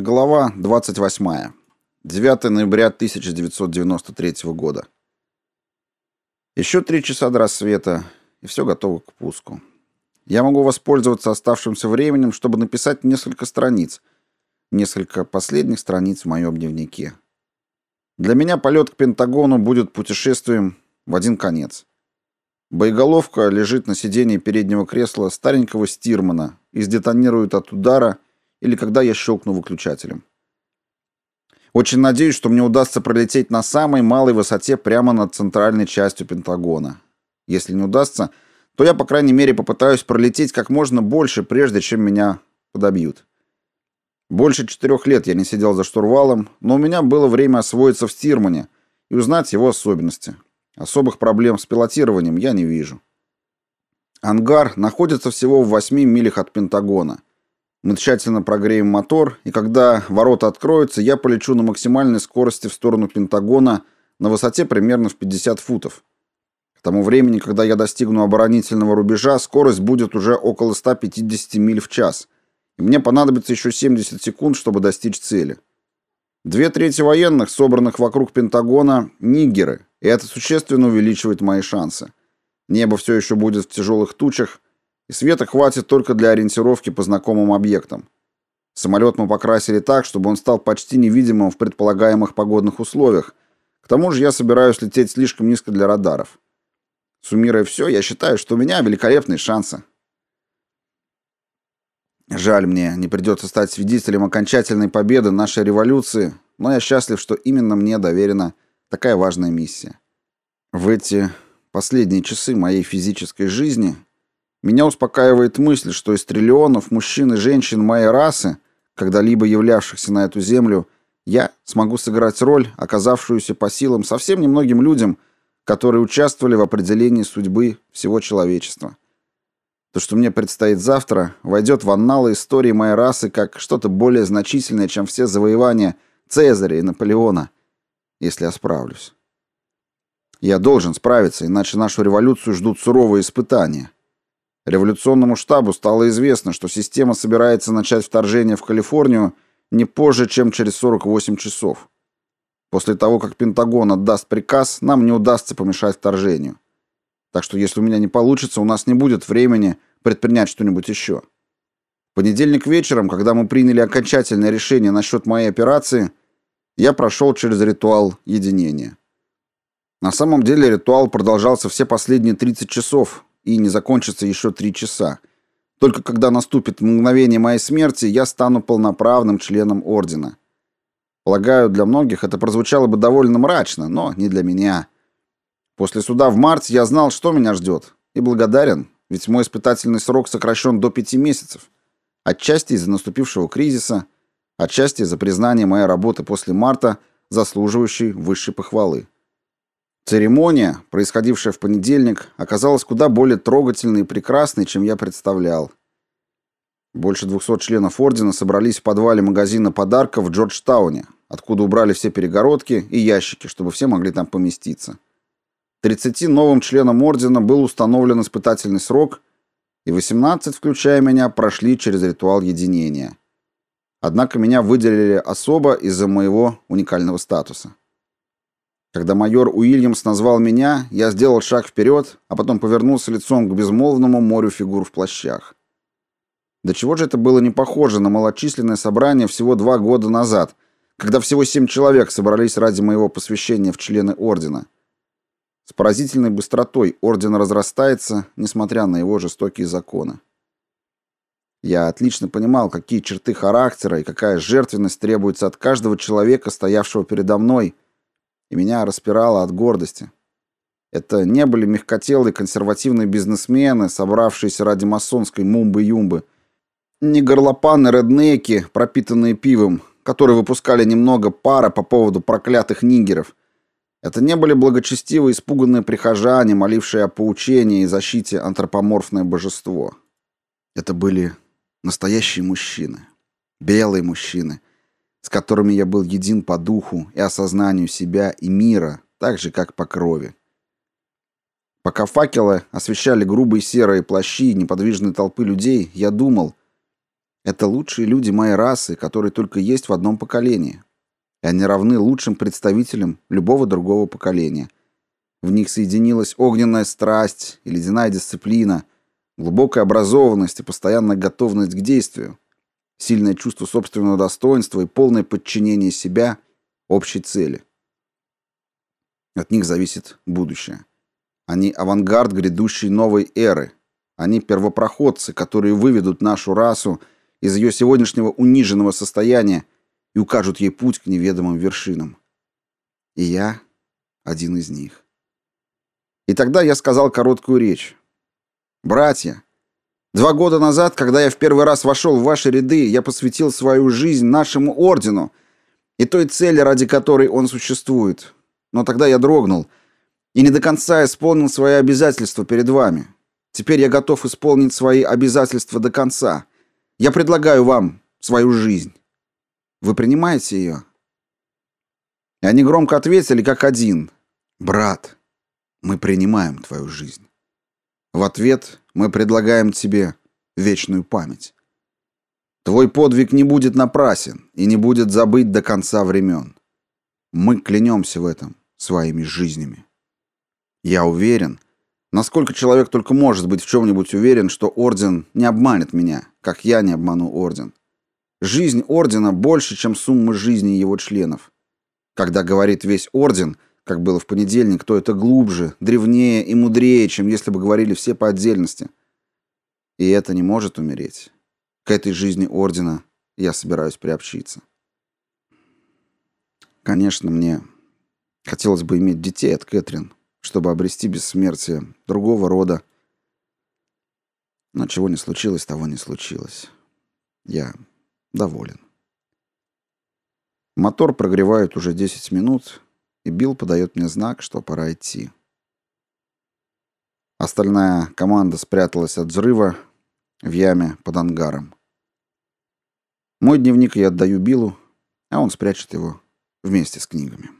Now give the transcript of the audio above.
Глава 28. 9 ноября 1993 года. Еще три часа до рассвета, и все готово к пуску. Я могу воспользоваться оставшимся временем, чтобы написать несколько страниц, несколько последних страниц в моем дневнике. Для меня полет к Пентагону будет путешествием в один конец. Боеголовка лежит на сиденье переднего кресла старенького Стирмана и сдетонирует от удара или когда я щелкну выключателем. Очень надеюсь, что мне удастся пролететь на самой малой высоте прямо над центральной частью Пентагона. Если не удастся, то я, по крайней мере, попытаюсь пролететь как можно больше, прежде чем меня подобьют. Больше четырех лет я не сидел за штурвалом, но у меня было время освоиться в Стирмане и узнать его особенности. Особых проблем с пилотированием я не вижу. Ангар находится всего в 8 милях от Пентагона. Мы тщательно прогреем мотор, и когда ворота откроются, я полечу на максимальной скорости в сторону Пентагона на высоте примерно в 50 футов. К тому времени, когда я достигну оборонительного рубежа, скорость будет уже около 150 миль в час, и мне понадобится еще 70 секунд, чтобы достичь цели. Две трети военных, собранных вокруг Пентагона, нигеры, и это существенно увеличивает мои шансы. Небо все еще будет в тяжелых тучах, и света хватит только для ориентировки по знакомым объектам. Самолет мы покрасили так, чтобы он стал почти невидимым в предполагаемых погодных условиях. К тому же я собираюсь лететь слишком низко для радаров. Суммируя все, я считаю, что у меня великолепные шансы. Жаль мне, не придется стать свидетелем окончательной победы нашей революции, но я счастлив, что именно мне доверена такая важная миссия. В эти последние часы моей физической жизни меня успокаивает мысль, что из триллионов мужчин и женщин моей расы, когда-либо являвшихся на эту землю, я смогу сыграть роль, оказавшуюся по силам совсем немногим людям, которые участвовали в определении судьбы всего человечества. То, что мне предстоит завтра, войдет в анналы истории моей расы как что-то более значительное, чем все завоевания Цезаря и Наполеона, если я справлюсь. Я должен справиться, иначе нашу революцию ждут суровые испытания. Революционному штабу стало известно, что система собирается начать вторжение в Калифорнию не позже, чем через 48 часов. После того, как Пентагон отдаст приказ, нам не удастся помешать вторжению. Так что если у меня не получится, у нас не будет времени предпринять что-нибудь еще. В понедельник вечером, когда мы приняли окончательное решение насчет моей операции, я прошел через ритуал единения. На самом деле ритуал продолжался все последние 30 часов, и не закончится еще три часа. Только когда наступит мгновение моей смерти, я стану полноправным членом ордена. Полагаю, для многих это прозвучало бы довольно мрачно, но не для меня. После суда в марте я знал, что меня ждет, и благодарен, ведь мой испытательный срок сокращен до пяти месяцев. Отчасти из-за наступившего кризиса, отчасти из-за признания моей работы после марта, заслуживающей высшей похвалы. Церемония, происходившая в понедельник, оказалась куда более трогательной и прекрасной, чем я представлял. Больше 200 членов ордена собрались в подвале магазина подарков в Джорджтауне, откуда убрали все перегородки и ящики, чтобы все могли там поместиться. 30 новым членам ордена был установлен испытательный срок, и 18, включая меня, прошли через ритуал единения. Однако меня выделили особо из-за моего уникального статуса. Когда майор Уильямс назвал меня, я сделал шаг вперед, а потом повернулся лицом к безмолвному морю фигур в плащах. До чего же это было не похоже на малочисленное собрание всего два года назад, когда всего семь человек собрались ради моего посвящения в члены ордена. С поразительной быстротой орден разрастается, несмотря на его жестокие законы. Я отлично понимал, какие черты характера и какая жертвенность требуется от каждого человека, стоявшего передо мной – и меня распирало от гордости. Это не были мягкотелые консервативные бизнесмены, собравшиеся ради масонской мумбы-юмбы, не горлопаны-реднеки, пропитанные пивом, которые выпускали немного пара по поводу проклятых нигеров. Это не были благочестивые испуганные прихожане, молившие о поучении и защите антропоморфное божество. Это были настоящие мужчины, белые мужчины, с которыми я был един по духу и осознанию себя и мира, так же, как по крови. Пока факелы освещали грубые серые плащи неподвижной толпы людей, я думал, Это лучшие люди моей расы, которые только есть в одном поколении. И они равны лучшим представителям любого другого поколения. В них соединилась огненная страсть и ледяная дисциплина, глубокая образованность и постоянная готовность к действию, сильное чувство собственного достоинства и полное подчинение себя общей цели. От них зависит будущее. Они авангард грядущей новой эры. Они первопроходцы, которые выведут нашу расу из ее сегодняшнего униженного состояния и укажут ей путь к неведомым вершинам. И я один из них. И тогда я сказал короткую речь. «Братья, два года назад, когда я в первый раз вошел в ваши ряды, я посвятил свою жизнь нашему ордену и той цели, ради которой он существует. Но тогда я дрогнул и не до конца исполнил свои обязательства перед вами. Теперь я готов исполнить свои обязательства до конца. Я предлагаю вам свою жизнь. Вы принимаете ее?» И они громко ответили, как один. «Брат, мы принимаем твою жизнь. В ответ мы предлагаем тебе вечную память. Твой подвиг не будет напрасен и не будет забыть до конца времен. Мы клянемся в этом своими жизнями. Я уверен, Насколько человек только может быть в чем-нибудь уверен, что Орден не обманет меня, как я не обману Орден. Жизнь Ордена больше, чем сумма жизни его членов. Когда говорит весь Орден, как было в понедельник, то это глубже, древнее и мудрее, чем если бы говорили все по отдельности. И это не может умереть. К этой жизни Ордена я собираюсь приобщиться. Конечно, мне хотелось бы иметь детей от Кэтрин, чтобы обрести бессмертие другого рода. Но чего не случилось, того не случилось. Я доволен. Мотор прогревают уже 10 минут, и Билл подает мне знак, что пора идти. Остальная команда спряталась от взрыва в яме под ангаром. Мой дневник я отдаю Биллу, а он спрячет его вместе с книгами.